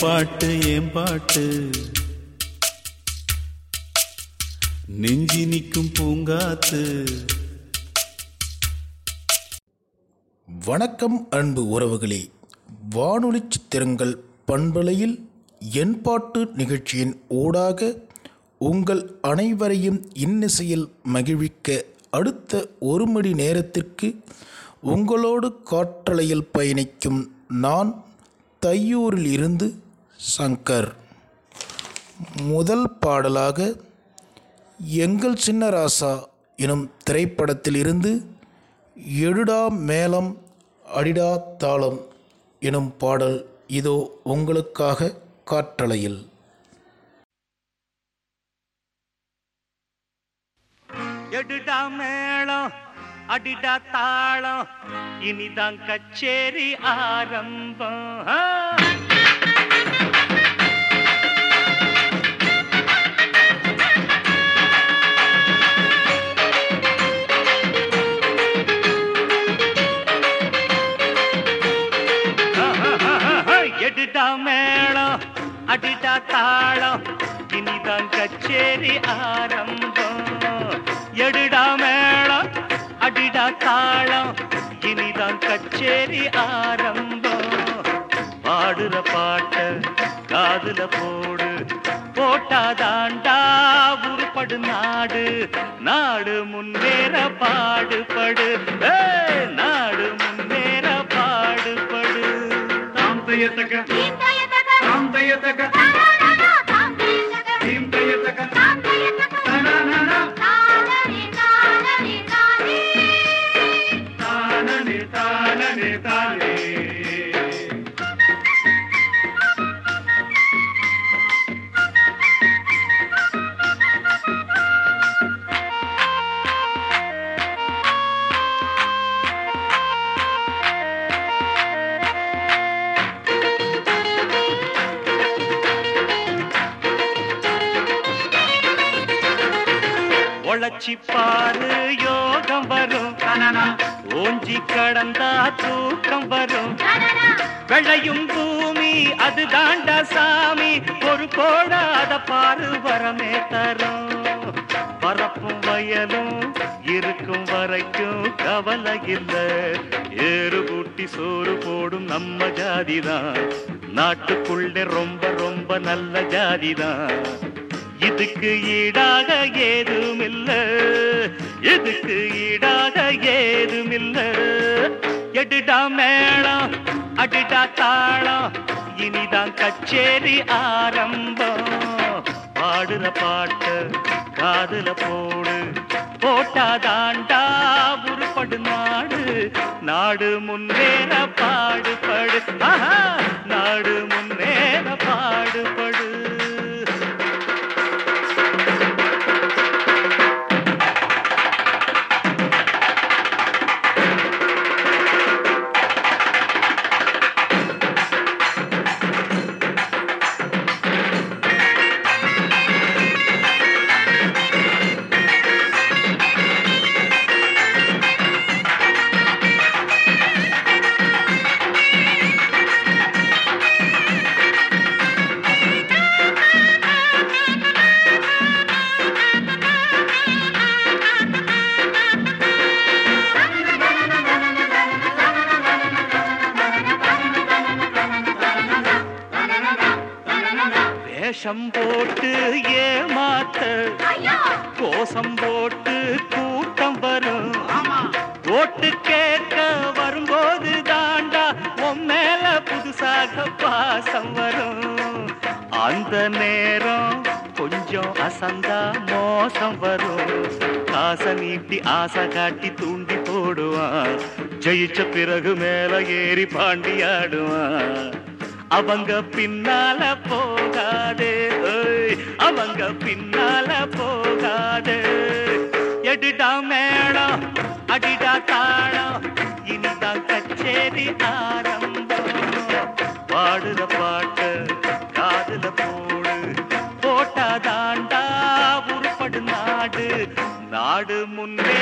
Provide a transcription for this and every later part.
பாட்டு ஏன் பாட்டு? நெஞ்சி நிற்கும் பூங்காத்து. வணக்கம் அன்பு உறவுகளே. வானொலி சித்திரங்கள் பண்பலையில் என் பாட்டு நிகழ்ச்சியின் ஊடாக உங்கள் அனைவரையும் இன்னிசையில் மகிழ்விக்க அடுத்த ஒரு மணி நேரத்திற்கு உங்களோடு காற்றலையில் பயணிக்கும் நான் தையூரில் இருந்து சங்கர். முதல் பாடலாக எங்கள் சின்ன ராசா எனும் திரைப்படத்திலிருந்து எடுடா மேளம் அடிடா தாளம் எனும் பாடல் இதோ உங்களுக்காக காற்றலையில். எடுடா மேளம் அடிடா தாளம் இனிதான் கச்சேரி ஆரம்பம். அடிடா தாளம் இனிதான் கச்சேரி ஆரம்பம். எடுடா மேளம் அடிடா தாளம் இனிதான் கச்சேரி ஆரம்பம். பாடுற பாட்ட காதுல போடு போட்டாதாண்டா உருப்படு நாடு. நாடு முன்னேற பாடுபடு. நாடு முன்னேற பாடுபடு. தாம் தையத்தக்க Nigga, nigga. உழைச்சி பாரு யோகம் வரும். ஓஞ்சி கடந்தா தூக்கம் வரும். விளையும் பூமி அது தாண்டா சாமி. ஒரு போடாத பாரு வரமே தரும். பரப்பும் வயலும் இருக்கும் வரைக்கும் கவலை இல்ல ஏறு கூட்டி சோறு போடும் நம்ம ஜாதிதான். நாட்டுக்குள்ளே ரொம்ப ரொம்ப நல்ல ஜாதிதான். இதுக்கு ஈடாக ஏதுமில்ல? இதுக்கு ஈடாக ஏதுமில்ல? எடுடா மேளம் அடுடா தாளம் இனிதான் கச்சேரி ஆரம்பம். பாடுற பாட்டு காதுல போடு போட்டாதாண்டா உருப்படு நாடு. நாடு முன்னேற பாடுபடு. நாடு முன் ஆசை காட்டி தூண்டி போடுவான் ஜெயிச்ச பிறகு மேல ஏறி பாண்டியாடுவான் அவங்க பின்னால போகாதே. அவங்க பின்னால போகாதே. எடுடா மேடம் அடிடா தாளம். இனிதான் கச்சேரி ஆரம்பம். பாடுற பாட்டு காதுல போடு. போட்டாதாண்டா உருப்படு நாடு. நாடு முன்னே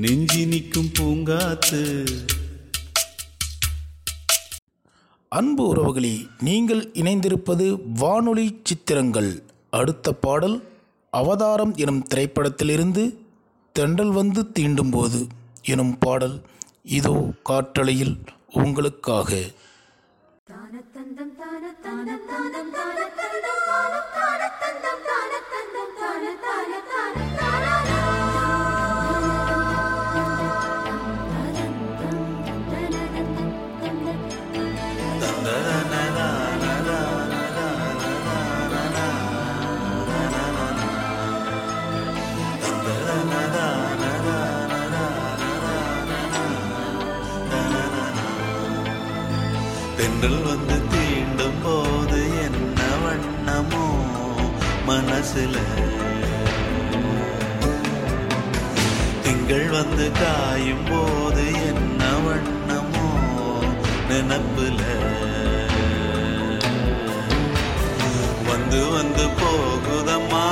நெஞ்சி நிற்கும் பூங்காத்து. அன்பு உறவுகளே நீங்கள் இணைந்திருப்பது வானொலி சித்திரங்கள். அடுத்த பாடல் அவதாரம் எனும் திரைப்படத்திலிருந்து தென்றல் வந்து தீண்டும் போது எனும் பாடல் இதோ காற்றலையில் உங்களுக்காக. தானத்தந்தம் தானத்தந்தம் தானம் தானத்தந்தம் தானம் மனசுல. திங்கள் வந்து காயும் போது என்ன வண்ணமோ நினப்புல. வந்து வந்து போகுதம்மா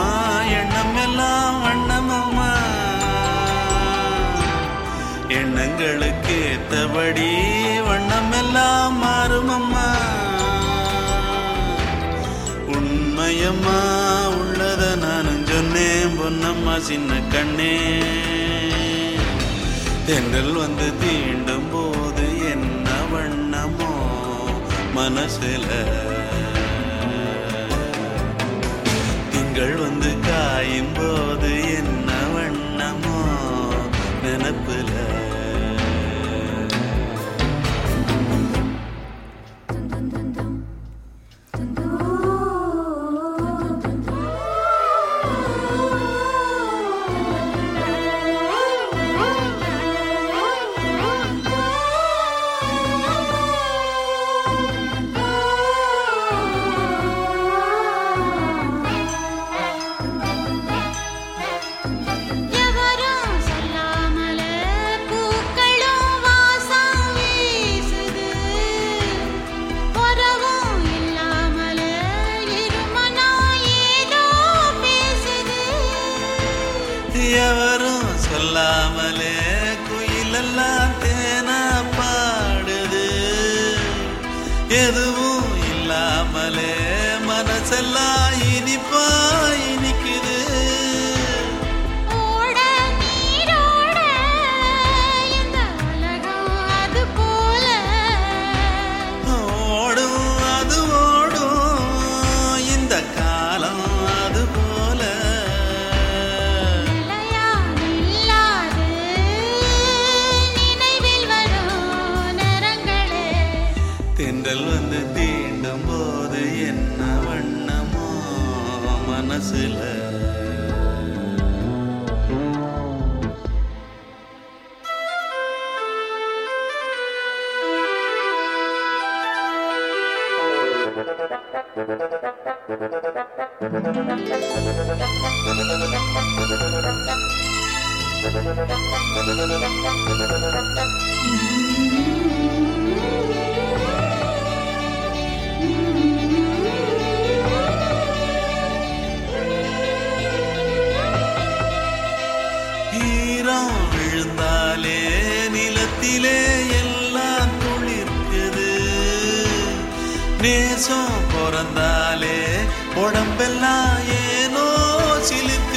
எண்ணம் எல்லாம் வண்ணமம்மா. எண்ணங்களுக்கு ஏத்தபடி வண்ணம் எல்லாம் மாறுமம்மா. உண்மையம்மா. சொன்னேன் பொன்னம்மா சின்ன கண்ணே. தென்றல் வந்து தீண்டும் போது என்ன வண்ணமோ மனசுல. திங்கள் வந்து காயும் போது என்ன நிலத்திலே எல்லாம் குளிர்க்குது. நேசம் பிறந்தாலே உடம்பெல்லாம் ஏனோ சிலிப்பு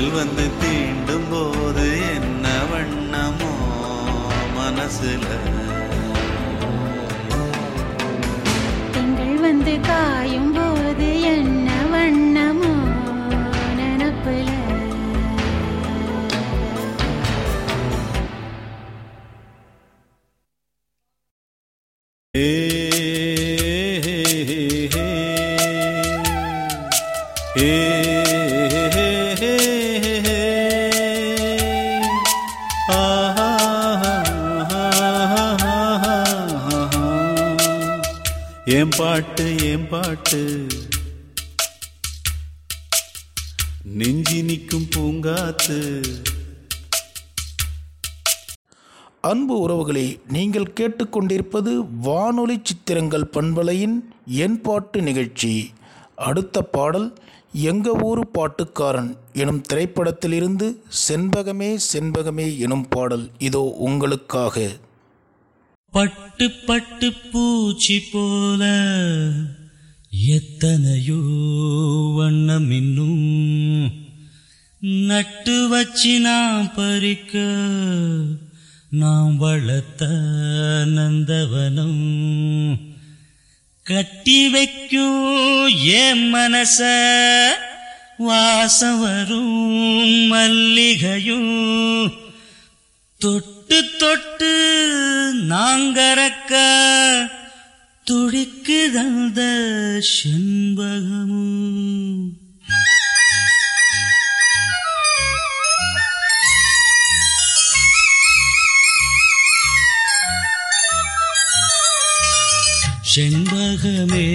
தென்றல் வந்து தீண்டும் போது என்ன வண்ணமோ மனசுல? திங்கள் வந்து காயும் போது என்ன வண்ணமோ நினப்புல? ஏன் பாட்டு ஏன் பாட்டு. நெஞ்சி நிற்கும் பூங்காத்து. அன்பு உறவுகளே நீங்கள் கேட்டுக்கொண்டிருப்பது வானொலி சித்திரங்கள் பண்பலையின் என் பாட்டு நிகழ்ச்சி. அடுத்த பாடல் எங்க ஊரு பாட்டுக்காரன் எனும் திரைப்படத்திலிருந்து செண்பகமே செண்பகமே எனும் பாடல் இதோ உங்களுக்காக. பட்டு பட்டு பூச்சி போல எத்தனையோ வண்ணம் இன்னும் நட்டு வச்சு நாம் பறிக்க நாம் வளர்த்த நந்தவனம். கட்டி வைக்கும் என் மனச வாசம் வரும் மல்லிகையும் தொட்டு தொட்டு தொட்டு நாங்கறக்க துடிக்குதந்த செண்பகமும் செண்பகமே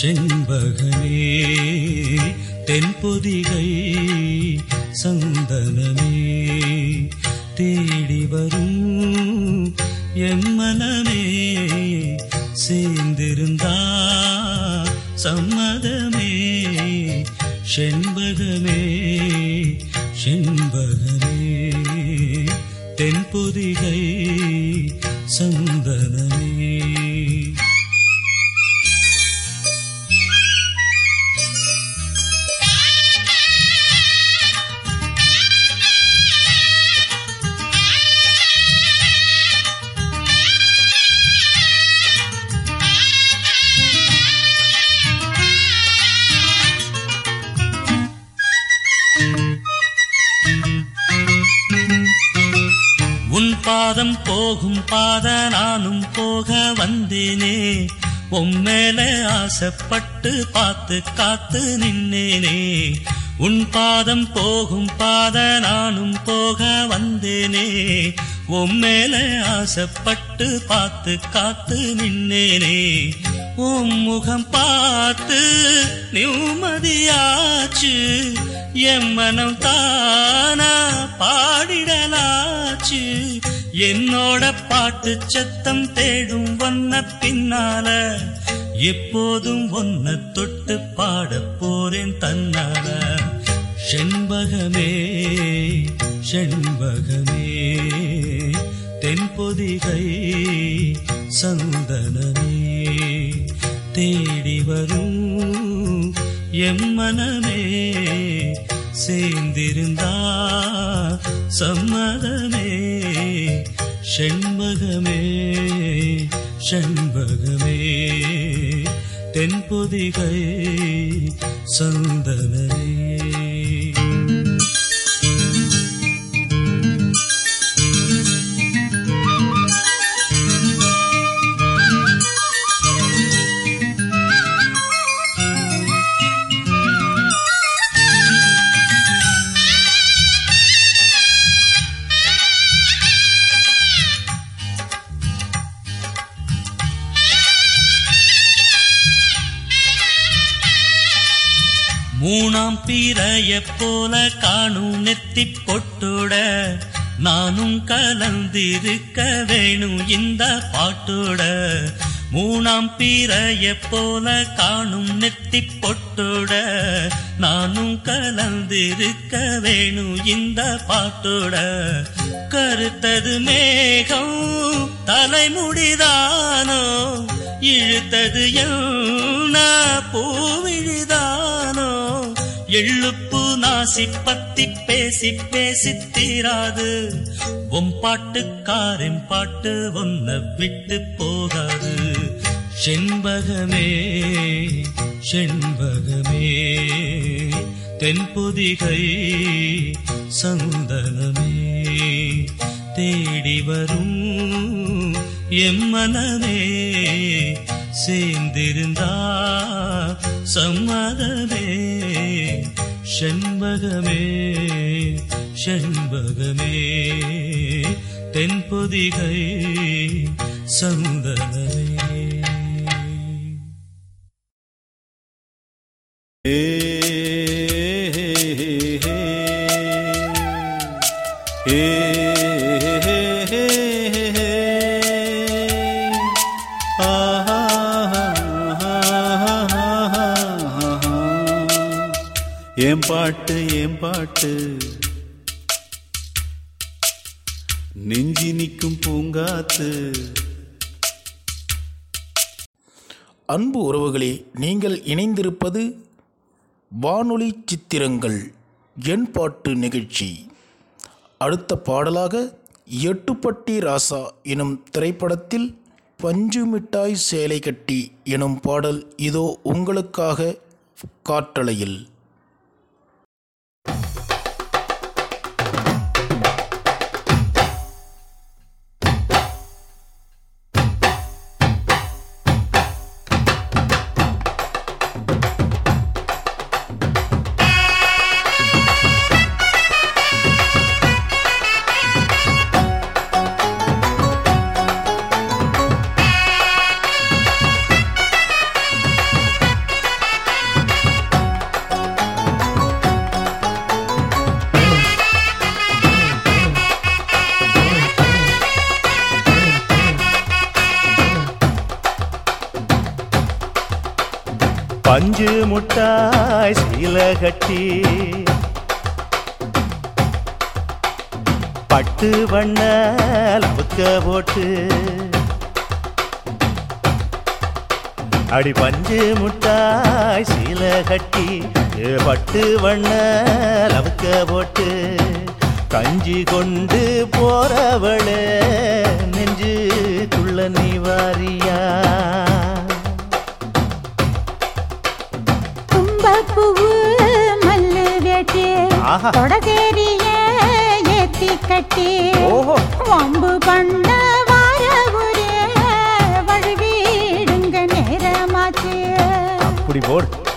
செண்பகமே தென்பொதிகை சந்தனமே. தேடி வரும். என் மனமே சேர்ந்திருந்தா சம்மதமே செண்பகமே செண்பகமே. தென்பொதிகை சந்தனமே. பாத நானும் போக வந்தேனே. உம்மேல ஆசைப்பட்டு பார்த்து காத்து நின்னேனே. உன் பாதம் போகும் பாத நானும் போக வந்தேனே. உம்மேல ஆசைப்பட்டு பார்த்து காத்து நின்னேனே. உம் முகம் பார்த்து நிம்மதியாச்சு. என் மனம் தானா பாடிடலாச்சு. என்னோட பாட்டு சத்தம் தேடும் வண்ண பின்னால எப்போதும் ஒன்ன தொட்டு பாட போறேன் தன்னால. செண்பகமே செண்பகமே தென்பொதிகை சந்தனமே தேடி வரும் எம்மனமே சேர்ந்திருந்தா சம்மதமே. செண்பகமே செண்பகமே. தென்பொதிகை சந்தனமே. மூணாம் போல காணும் நெத்தி பொட்டுட நானும் கலந்திருக்க வேணும் இந்த பாட்டோட. மூணாம் பீரைய போல காணும் நெத்தி பொட்டோட நானும் கலந்திருக்க வேணும் இந்த பாட்டோட. கருத்தது மேகம் தலைமுடிதானோ இழுத்தது என்ன பூவிழிதானோ. எள்ளுப்பு நாசி பத்தி பேசி பேசி தீராது. உன் பாட்டுக்காரன் பாட்டு ஒன்ன விட்டு போகாது. செண்பகமே செண்பகமே தென்பொதிகை சந்தனமே தேடி வரும் எம்மனமே சேர்ந்திருந்தா சம்மதமே. செண்பகமே செண்பகமே. தென்பொதிகை சந்தனமே ஏன் பாட்டு ஏன் பாட்டு. நெஞ்சி நிற்கும் பூங்காத்து. அன்பு உறவுகளே நீங்கள் இணைந்திருப்பது வானொலி சித்திரங்கள் என் பாட்டு நிகழ்ச்சி. அடுத்த பாடலாக எட்டுப்பட்டி ராசா எனும் திரைப்படத்தில் பஞ்சு மிட்டாய் சேலை கட்டி எனும் பாடல் இதோ உங்களுக்காக காற்றலையில். அடி பஞ்சு முட்டாய் சீல கட்டி பட்டு வண்ண லவுக்க போட்டு கஞ்சி கொண்டு போறவளே நெஞ்சுக்குள்ள நீ வாரியா தும்பப்பூவு மல்லு வேட்டி ஆஹா. தொடதேரிய ஏத்தி கட்டி. வம்பு பண்ண அப்படி போடு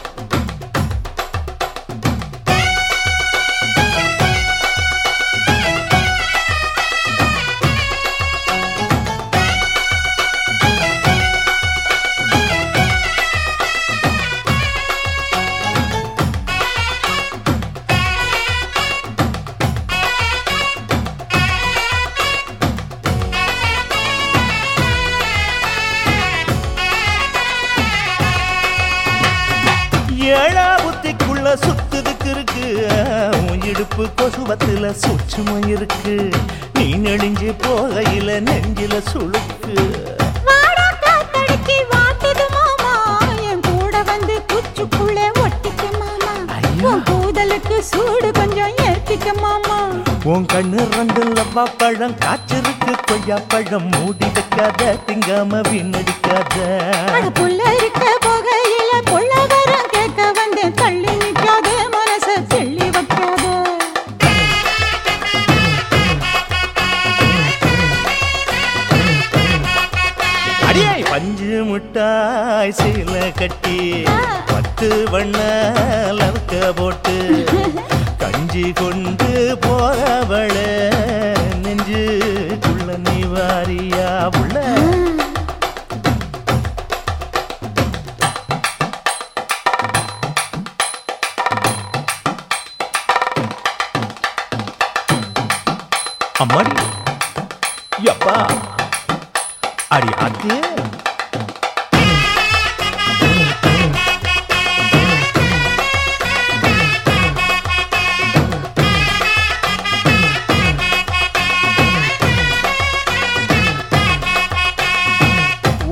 பழம் காய்ச்சலுக்கு கொய்யா பழம் மூடி வைக்காத திங்காம வீணடிக்காத.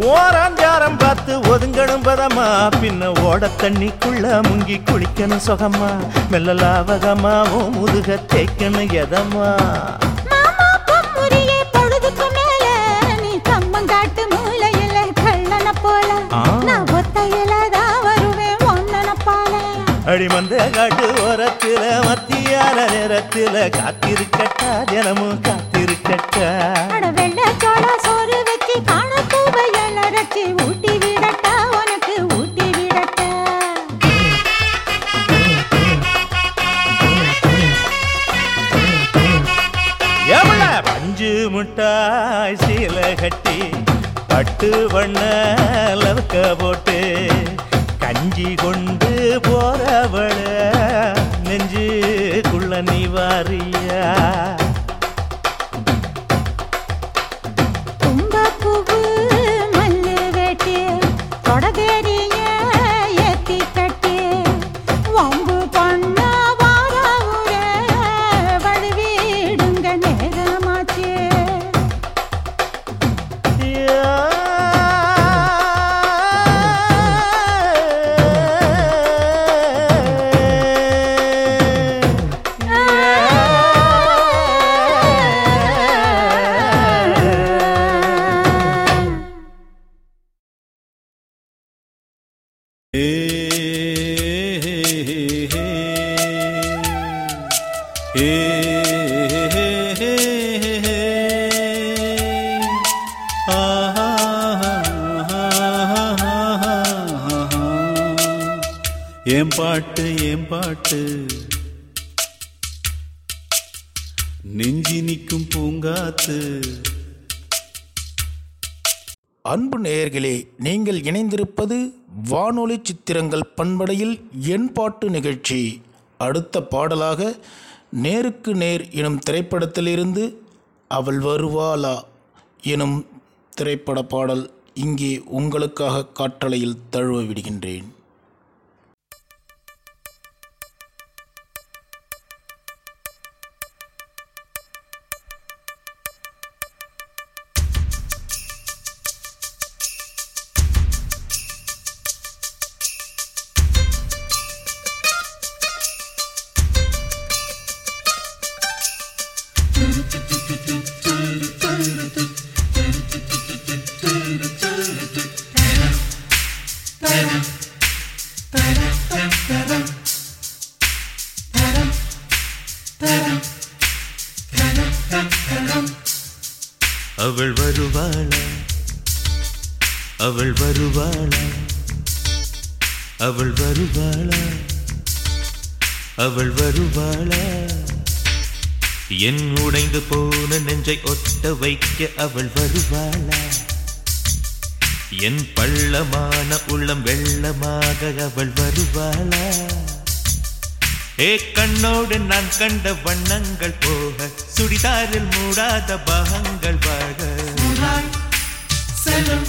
ஓராஞ்சாரம் பார்த்து ஒதுங்கணும் பதமா. பின்ன ஓட தண்ணிக்குள்ள முங்கி குளிக்கணும் சுகமா. மெல்ல லாவகமாவும் முதுக தேய்க்கணும் எதமா. அடிமந்த காட்டு ஓரத்துல மத்தியான நேரத்துல காத்திருக்கட்டா தினமும் காத்திருக்கட்டா. வெள்ளை சோறு வச்சு காண பூவையல் அரைச்சி ஊட்டி விடட்டா உனக்கு ஊட்டி விடட்டா எவ்வள பஞ்சு முட்டாய் சீல கட்டி பட்டு வண்ண லவக்க போட்டு கஞ்சி கொண்டு போறவள நெஞ்சுக்குள்ள நீ வாரியா? நெஞ்சி நிற்கும் பூங்காத்து. அன்பு நேயர்களே நீங்கள் இணைந்திருப்பது வானொலி சித்திரங்கள் பண்படையில் என் பாட்டு நிகழ்ச்சி. அடுத்த பாடலாக நேருக்கு நேர் எனும் திரைப்படத்திலிருந்து அவள் வருவாளா எனும் திரைப்பட பாடல் இங்கே உங்களுக்காக காற்றலையில் தழுவ விடுகின்றேன். ஒட்ட அவள் வருவாளா? என் பள்ளமான உள்ளம் வெள்ளமாக அவள் வருவாளா? ஏ கண்ணோடு நான் கண்ட வண்ணங்கள் போக சுடிதாரில் மூடாத பாகங்கள் வாழ செல்லும்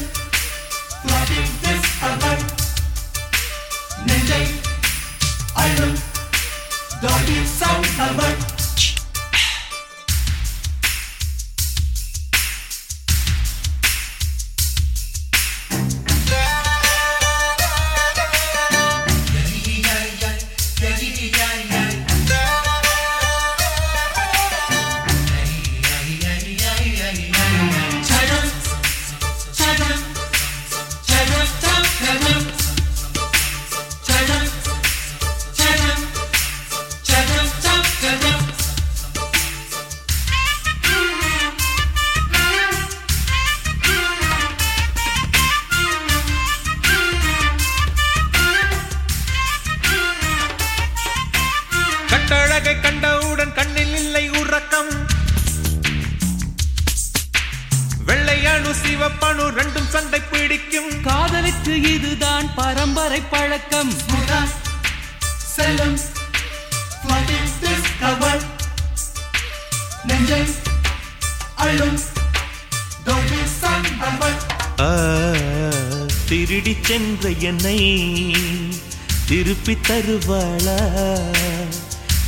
திருப்பி தருவாளா?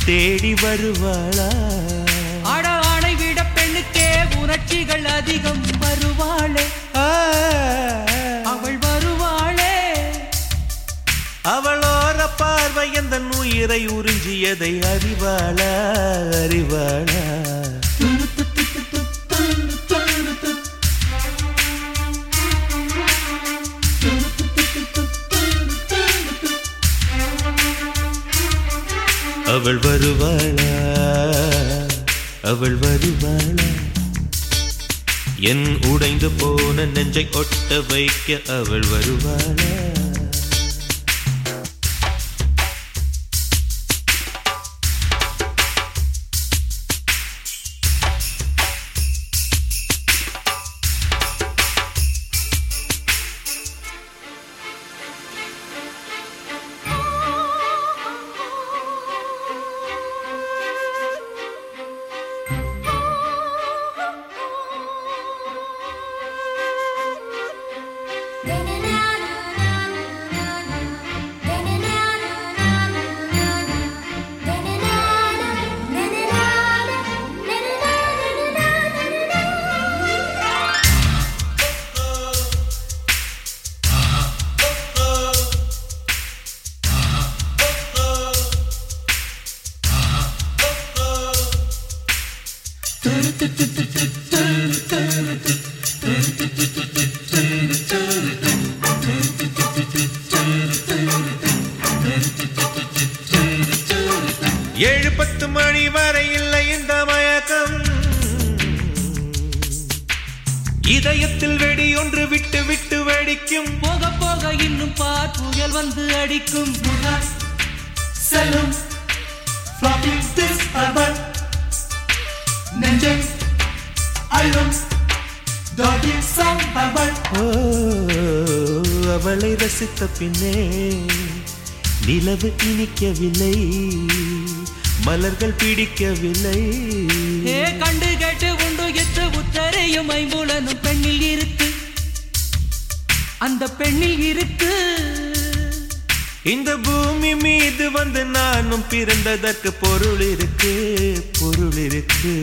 தேடி வருவாளா? ஆணை விட பெண்ணுக்கே உணர்ச்சிகள் அதிகம் வருவாளே. அவள் வருவாளே. அவளோர பார்வை எந்த உயிரை உறிஞ்சியதை அறிவாளா? அறிவாளா? அவள் வருவாளா? அவள் வருவாளா? என் உடைந்து போன நெஞ்சை ஒட்ட வைக்க அவள் வருவாளா? ரசித்த பின்னே நிலவு இனிக்கவில்லை மலர்கள் பிடிக்கவில்லை. கண்டு கேட்டு உண்டு எற்று உத்தரையும் ஐம்புலனும் பெண்ணில் இருக்கு. அந்த பெண்ணில் இருக்கு. இந்த பூமி மீது வந்து நானும் பிறந்ததற்கு பொருள் இருக்கு பொருள் இருக்கு.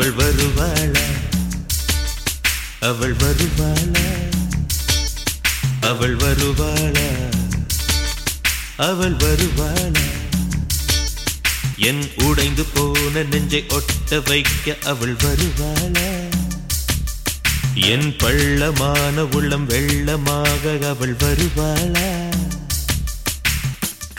அவள் வருவாளா? அவள் வருவாளா? அவள் வருவாளா? அவள் வருவாளா? என் உடைந்து போன நெஞ்சை ஒட்ட வைக்க அவள் வருவாளா? என் பள்ளமான உள்ளம் வெள்ளமாக அவள் வருவாளா?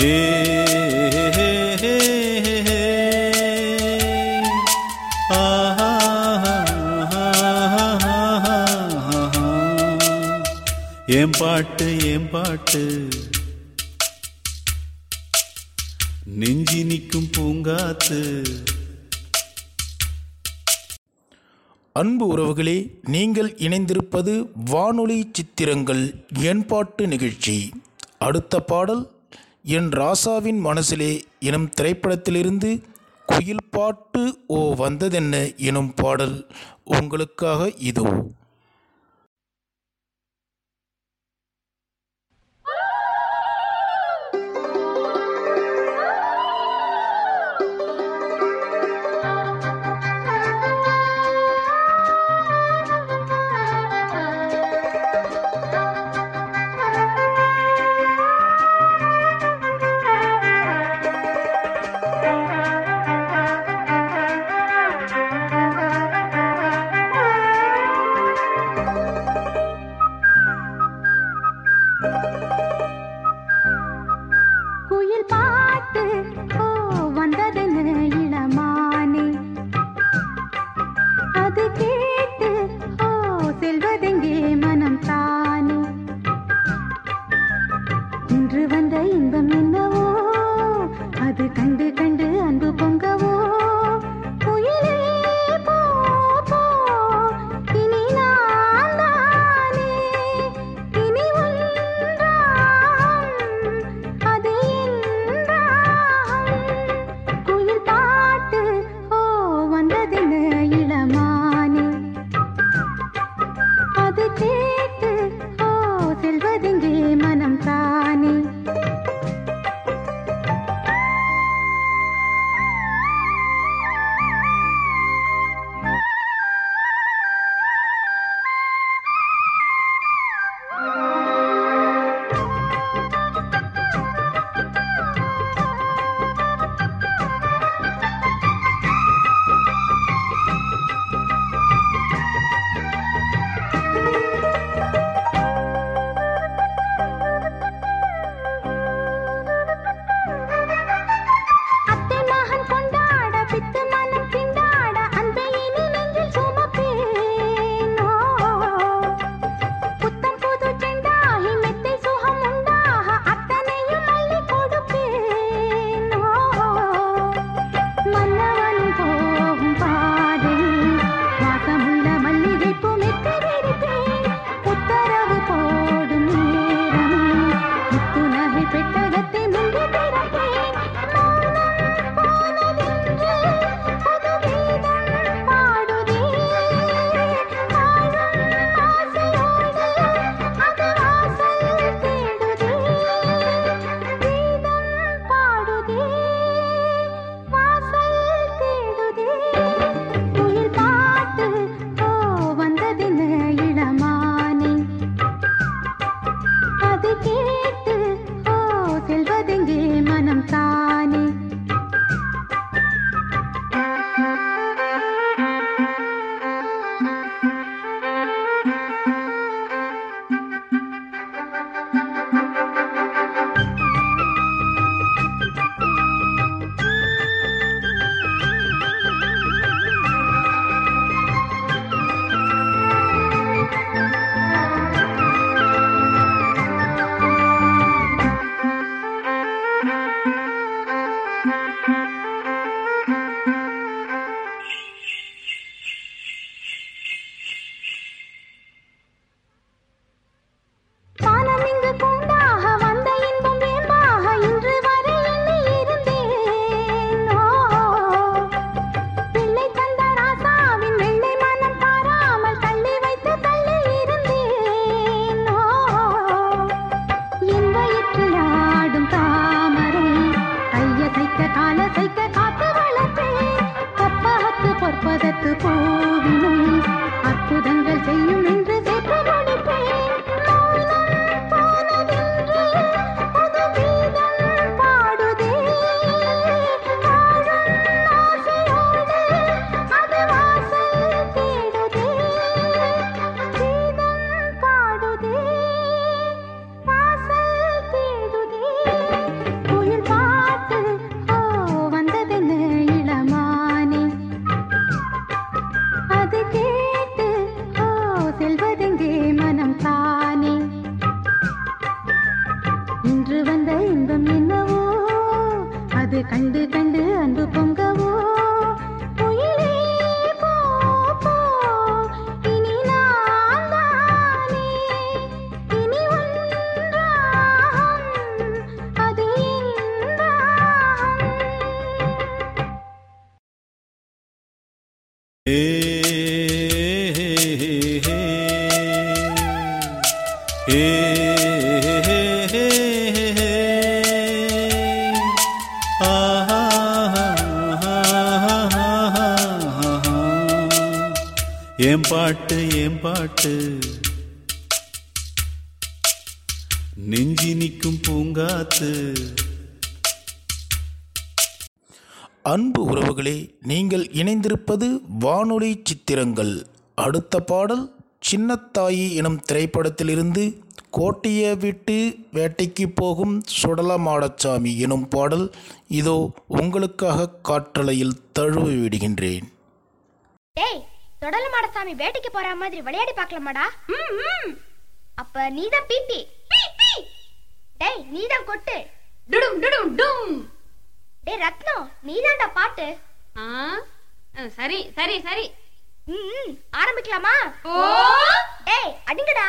ஏன் பாட்டு ஏன் பாட்டு? நெஞ்சி நிற்கும் பூங்காத்து. அன்பு உறவுகளே நீங்கள் இணைந்திருப்பது வானொலி சித்திரங்கள் என் பாட்டு நிகழ்ச்சி. அடுத்த பாடல் என் ராசாவின் மனசிலே எனும் திரைப்படத்திலிருந்து குயில் பாட்டு ஓ வந்ததென்ன எனும் பாடல் உங்களுக்காக இதோ. மந்திரங்கள் அடுத்த பாடல் சின்னத்தாயி எனும் திரைப்படத்திலிருந்து கோட்டையை விட்டு வேட்டைக்கு போகும் சுடலமாடச்சாமி எனும் பாடல் இதோ உங்களுக்காக காற்றலையில் தழுவி விடுகின்றேன். வேட்டைக்கு போற மாதிரி விளையாடி பார்க்கலாமாடா? அப்ப நீ தான் பீப்பி கொட்டு. ரத்னம் நீ பாட்டு. சரி சரி சரி. ஆரம்பிக்கலாமா? ஏய் அடிங்கடா.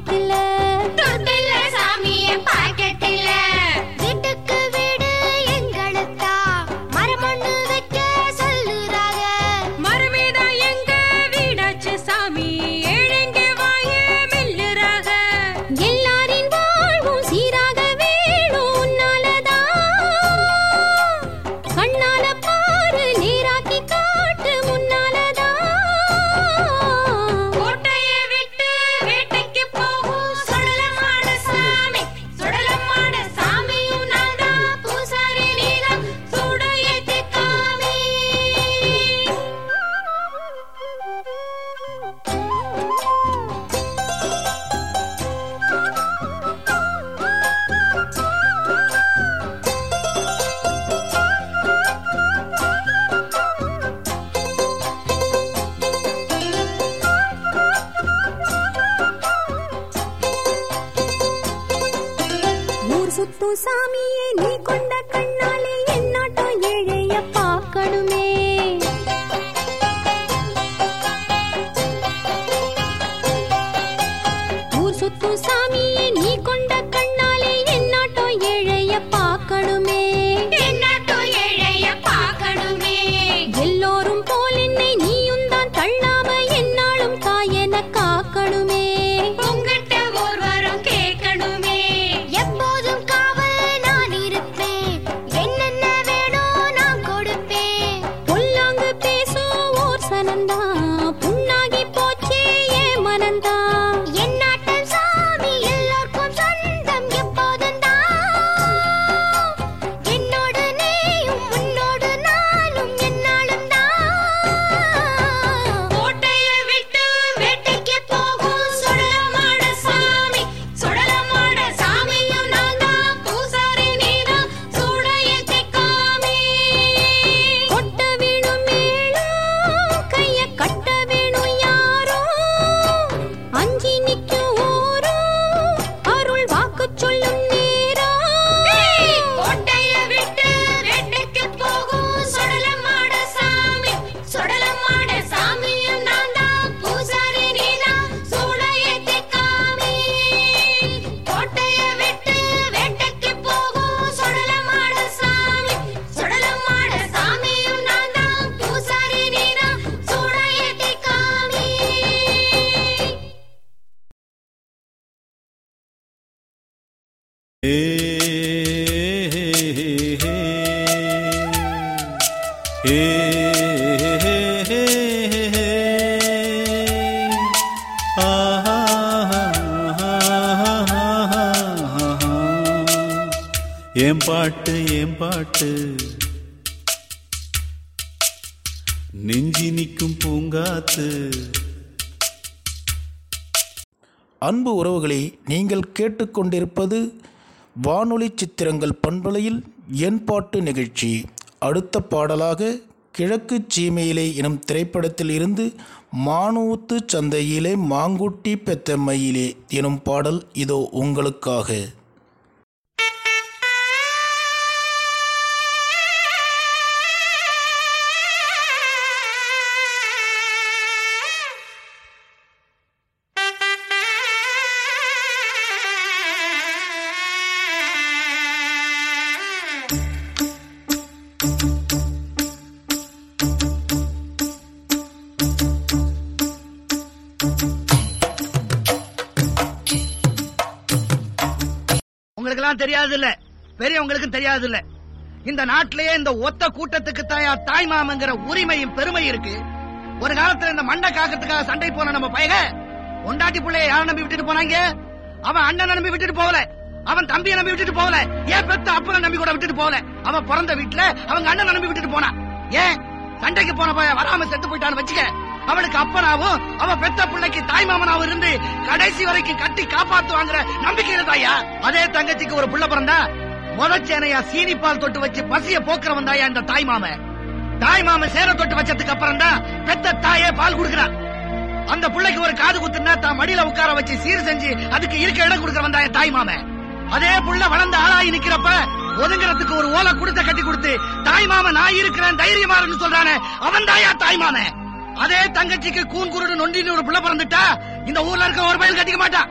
thank கேட்டுக்கொண்டிருப்பது வானொலி சித்திரங்கள் பண்பலையில் என் பாட்டு நிகழ்ச்சி. அடுத்த பாடலாக கிழக்கு சீமையிலே எனும் திரைப்படத்தில் இருந்து மானூத்து சந்தையிலே மாங்குட்டி பெத்த மயிலே எனும் பாடல் இதோ உங்களுக்காக. தெரியாது இல்ல பெரியவங்களுக்கும் தெரியாது இல்ல இந்த நாட்டிலேயே இந்த ஒத்த கூட்டத்துக்கு தாயா தாய் மாமங்கிற உரிமையும் பெருமை இருக்கு. ஒரு காலத்துல இந்த மண்டை காக்கத்துக்காக சண்டை போன நம்ம பையக பொண்டாட்டி பிள்ளைய யார நம்பி விட்டுட்டு போனாங்க? அவன் அண்ணனை நம்பி விட்டுட்டு போகல. அவன் தம்பியை நம்பி விட்டுட்டு போகல. ஏன் பெத்த அப்பனை நம்பி கூட விட்டுட்டு போகல? அவன் பிறந்த வீட்டுல அவங்க அண்ணனை நம்பி விட்டுட்டு போனான் ஏன்? சண்டைக்கு போன பையன் வராம செத்து போயிட்டான்னு வச்சுக்க. அவளுக்கு அப்பனாவும் அவன் பெத்த பிள்ளைக்கு தாய் மாமனாவும் இருந்து கடைசி வரைக்கும் கட்டி காப்பாத்துவாங்கிற நம்பிக்கையில தாயா? அதே தங்கச்சிக்கு ஒரு புள்ள பிறந்தா முதச்சேனையா சீனிப்பால் தொட்டு வச்சு பசிய போக்குறவன் தாயா இந்த தாய் மாம? தாய் மாம சேர தொட்டு வச்சதுக்கு அப்புறம் தான் பெத்த தாயே பால் குடுக்கிறான் அந்த பிள்ளைக்கு ஒரு காது குத்துனா தான் மடியில உட்கார வச்சு சீர் செஞ்சு அதுக்கு இருக்க இடம் கொடுக்கறவன் தான் தாய் மாம? அதே புள்ள வளர்ந்து ஆளாகி நிக்கிறப்ப ஒதுங்குறதுக்கு ஒரு ஓலை கொடுத்த கட்டி கொடுத்து தாய் மாமன் நான் இருக்கிறேன் தைரியமா இருந்து சொல்றானே அவன் தாயா தாய்மாம அதே தங்கச்சிக்கு கூன் குருடு நொண்டின்னு ஒரு புள்ள பிறந்துட்டா இந்த ஊர்ல இருக்க ஒரு பயில் கட்டிக்க மாட்டான்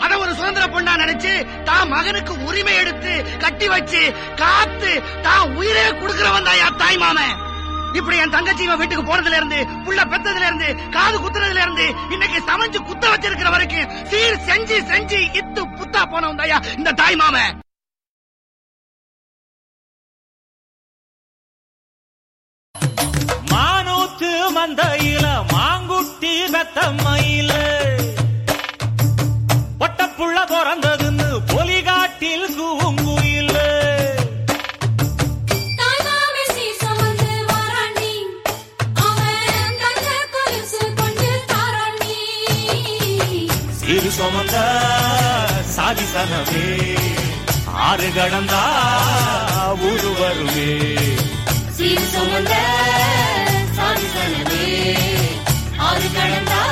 அத ஒரு சுதந்திர பொண்ணா நினைச்சு தான் மகனுக்கு உரிமை எடுத்து கட்டி வச்சு காத்து தான் உயிரே குடுக்கறவன் தாயா தாய் மாமன் இப்படி என் தங்கச்சி இவன் வீட்டுக்கு போனதுல இருந்து புள்ள பெத்ததுல இருந்து காது குத்துனதுல இருந்து இன்னைக்கு சமைச்சு குத்த வச்சிருக்கிற வரைக்கும் சீர் செஞ்சு செஞ்சு இத்து புத்தா போனவன் தாயா இந்த தாய் மாமன் மந்தையில மாங்குட்டி வெத்தம்மையில ஒட்டப்புள்ள பிறந்ததுன்னு பொலிகாட்டில் கூங்குயில சிறு சுமந்த சாதி சனமே ஆறு கடந்தா ஊரு வருமே. சீர் சுமந்த சாதி சனமே ஆறு கடந்தா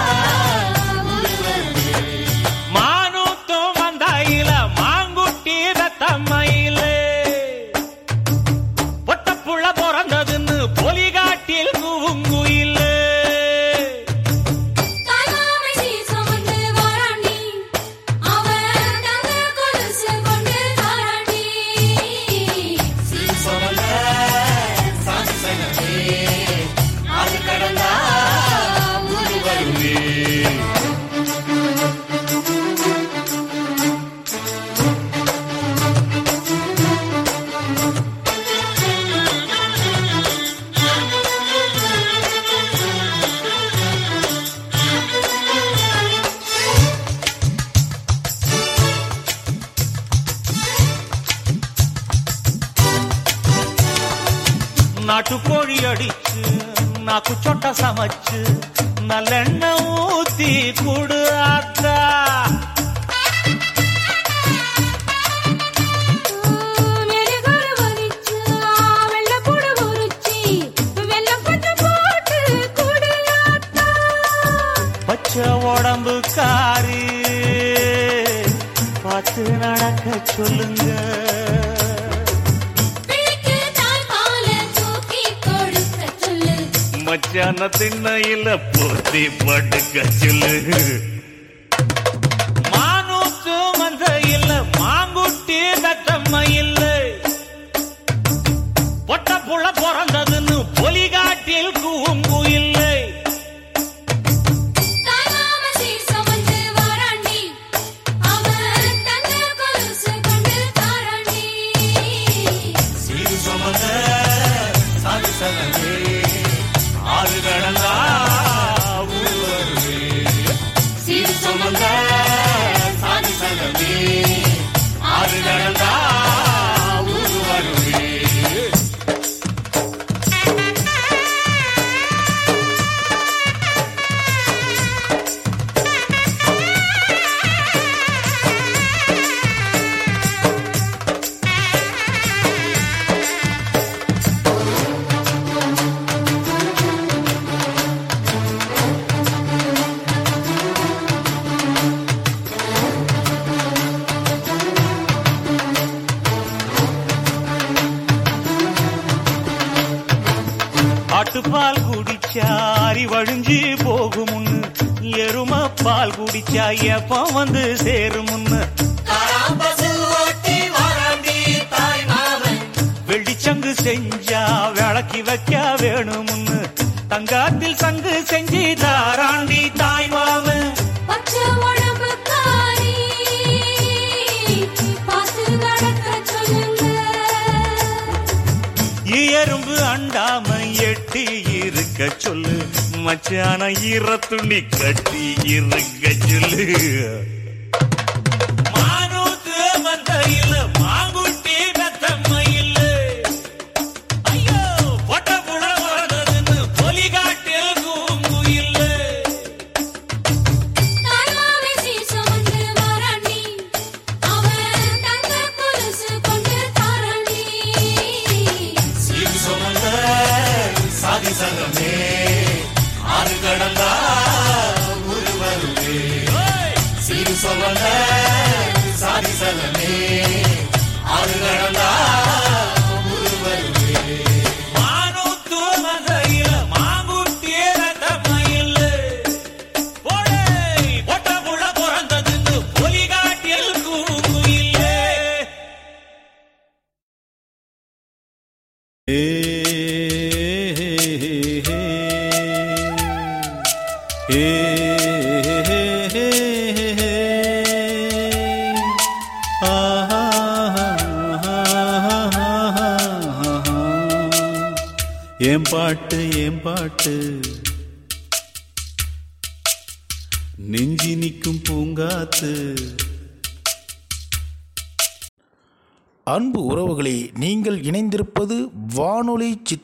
ஆத்மையில்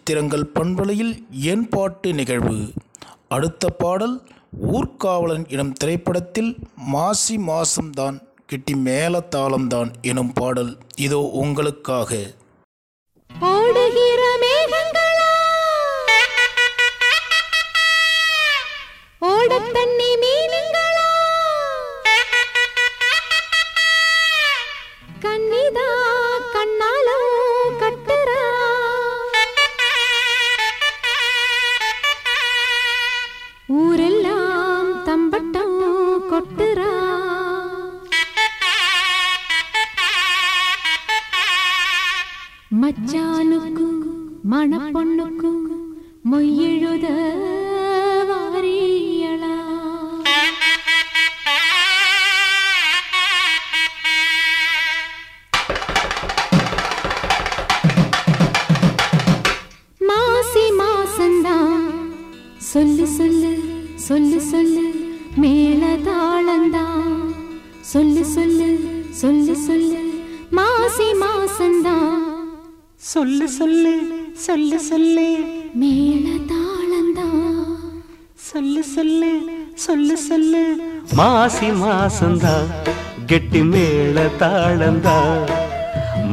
சித்திரங்கள் பண்பலையில் என் பாட்டு நிகழ்வு? அடுத்த பாடல் ஊர்காவலன் எனும் திரைப்படத்தில் மாசி மாசம்தான் கிட்டி மேலத்தாளம்தான் எனும் பாடல். இதோ உங்களுக்காக. ஓட தண்ணி மீ மச்சானுக்கும் மணப்பொண்ணுக்கும் மொய்யெழுத சொல்லு சொல்லு சொல்லு சொல்லு. மேல தாளந்தா சொல்லு சொல்லு சொல்லு சொல்லு. மாசி மாசந்தா கெட்டி மேல தாளந்தா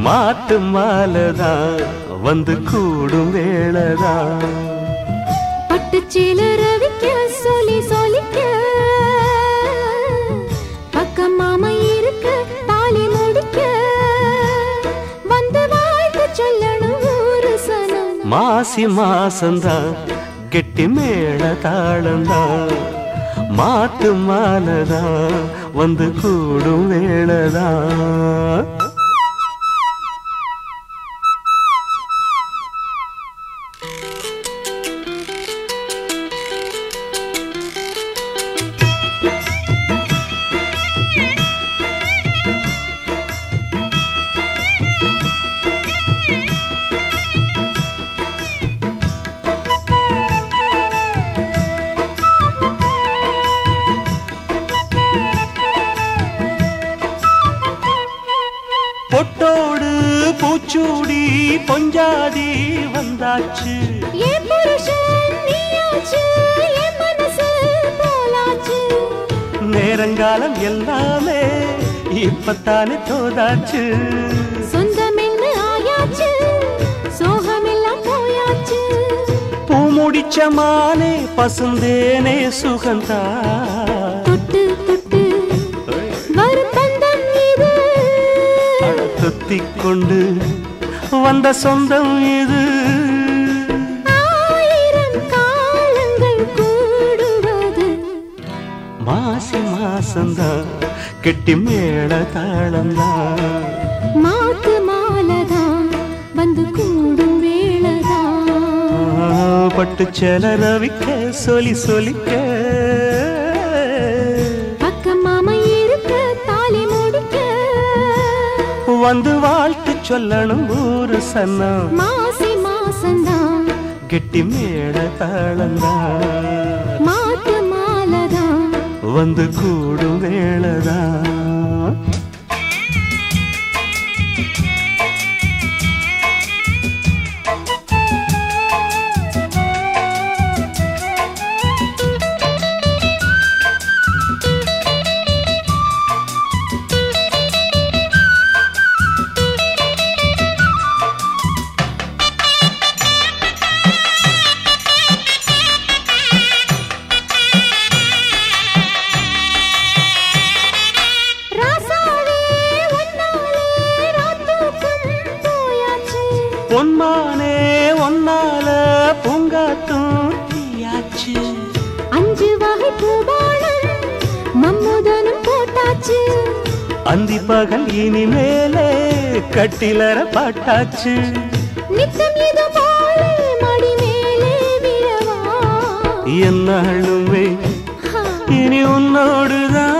மாட்டு மாலதா வந்து கூடும் வேளதா பட்டு சில ரவிக்க சொல்லி சொல்லிக்க மாசி மாசந்தான் கெட்டி மேள தாளந்தா மாட்டு மாலதான் வந்து கூடும் வேளதான் வந்தாச்சு என் புருஷன் நீயாச்சு. என் மனசு போலாச்சு. நேரங்காலம் எல்லாமே இப்பத்தானே தோதாச்சு. சொந்தமென்னு ஆயாச்சு. சோகமெல்லாம் போயாச்சு. பூ முடிச்ச மானே பசுந்தேனே சுகந்தா. தொட்டு தொட்டு இது துத்திக் கொண்டு வந்த சொந்தம் இது. மாசி மாசந்தா கெட்டி மேள தாளந்தா. மாத்து மாலதான் வந்து கூடும் வேளதான் பட்டு செல ரவிக்க சொலி சொலிக்க. பக்கம் மாமா இருக்க தாலி முடிக்க. வந்து வாழ்த்து சொல்லணும் ஊரு சன்னம் மாசி மாசந்தான் கெட்டி மேள தாளந்தா. மாத்து மாலதான் வந்து கூடும் வேளதான். கட்டிலற பாட்டாச்சு. நித்தம் இது போல மடி மேலே விழவா இனி உன்னோடுதான்.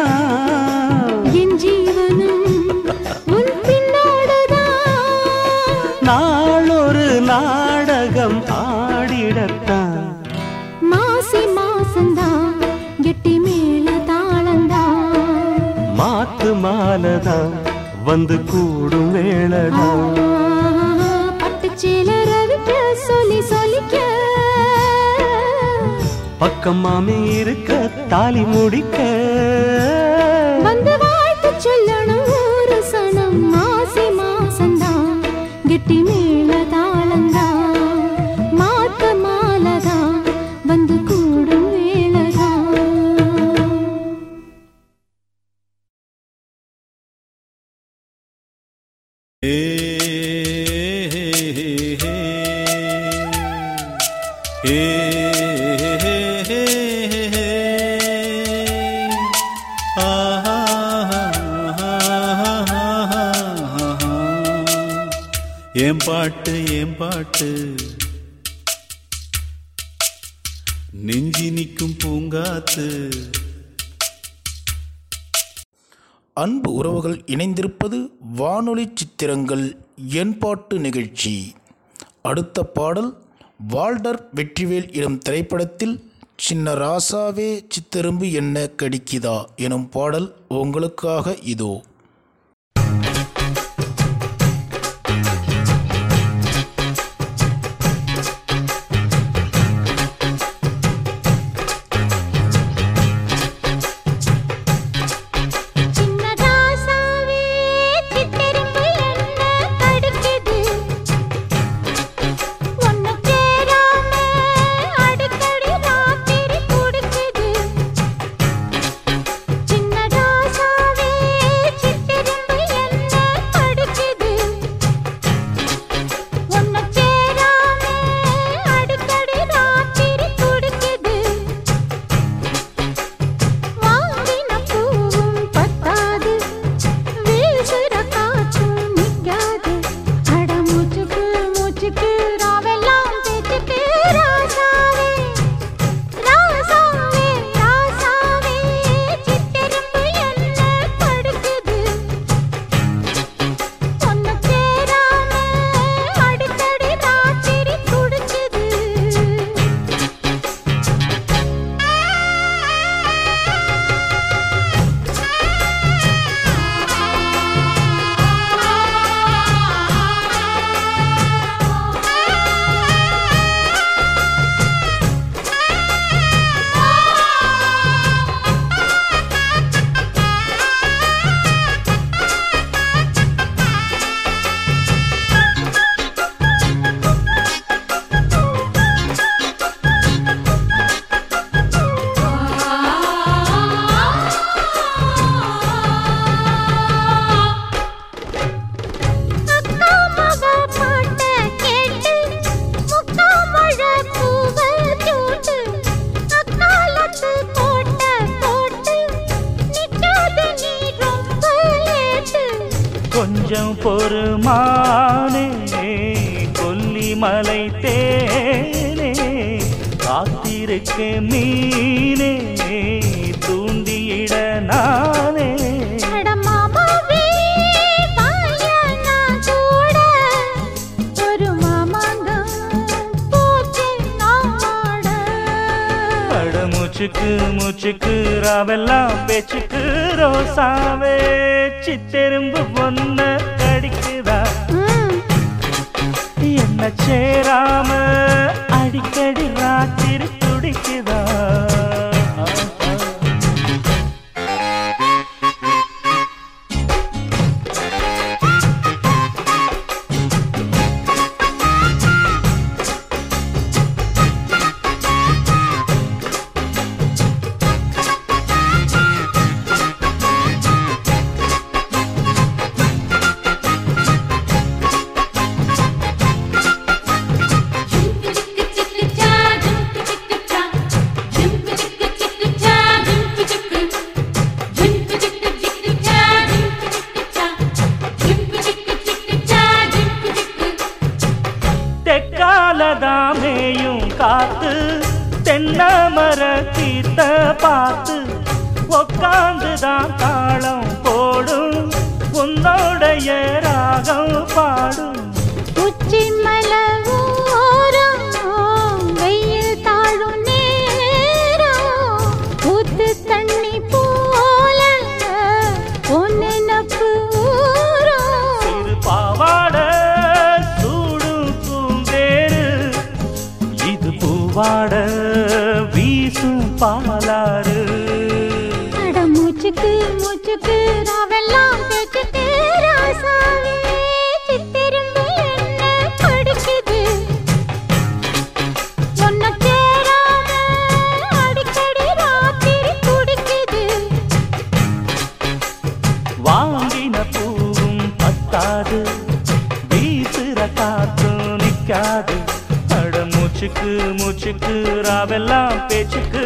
வந்து கூடும் சொல்லிக்க. பக்கம் மாமி இருக்க தாலி முடிக்க. வந்து வாழ்த்து சொல்லணும் ஒரு சனம் மாசி மாசந்தான் கெட்டி சித்திரங்கள் என் பாட்டு நிகழ்ச்சி. அடுத்த பாடல் வால்டர் வெற்றிவேல் எனும் திரைப்படத்தில் சின்ன ராசாவே சித்தெரும்பு என்ன கடிக்குதா எனும் பாடல் உங்களுக்காக இதோ. ராவெல்லாம் பேச்சுக்கு ரோசாவே சித்தெரும்பு பொண்ண கடிக்குதா? என்ன சேராம அடிக்கடி ராத்திரி மூச்சுக்கு ராவெல்லாம் பேச்சுக்கு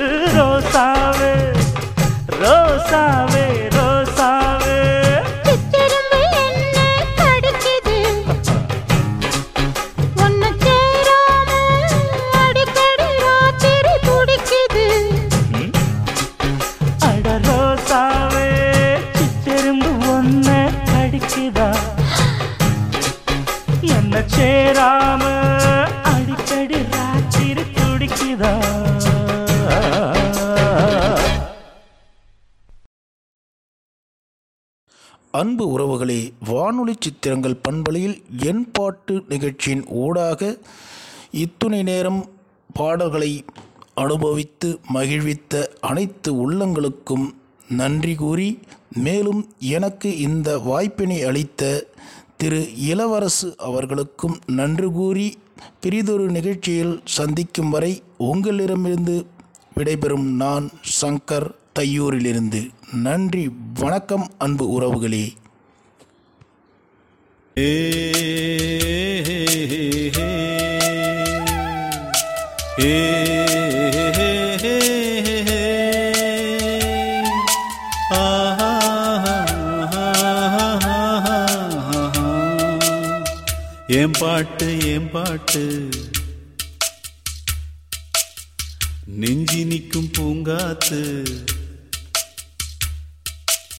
சித்திரங்கள் பண்பலையில் என் பாட்டு நிகழ்ச்சியின் ஊடாக இத்துணை நேரம் பாடல்களை அனுபவித்து மகிழ்வித்த அனைத்து உள்ளங்களுக்கும் நன்றி கூறி மேலும் எனக்கு இந்த வாய்ப்பினை அளித்த திரு இளவரசு அவர்களுக்கும் நன்றி கூறி பிரிதொரு நிகழ்ச்சியில் சந்திக்கும் வரை உங்களிடமிருந்து விடைபெறும் நான் சங்கர் தையூரிலிருந்து. நன்றி வணக்கம் அன்பு உறவுகளே. ஏம் பாட்டு ஏம் பாட்டு? நெஞ்சி நிற்கும் பூங்காத்து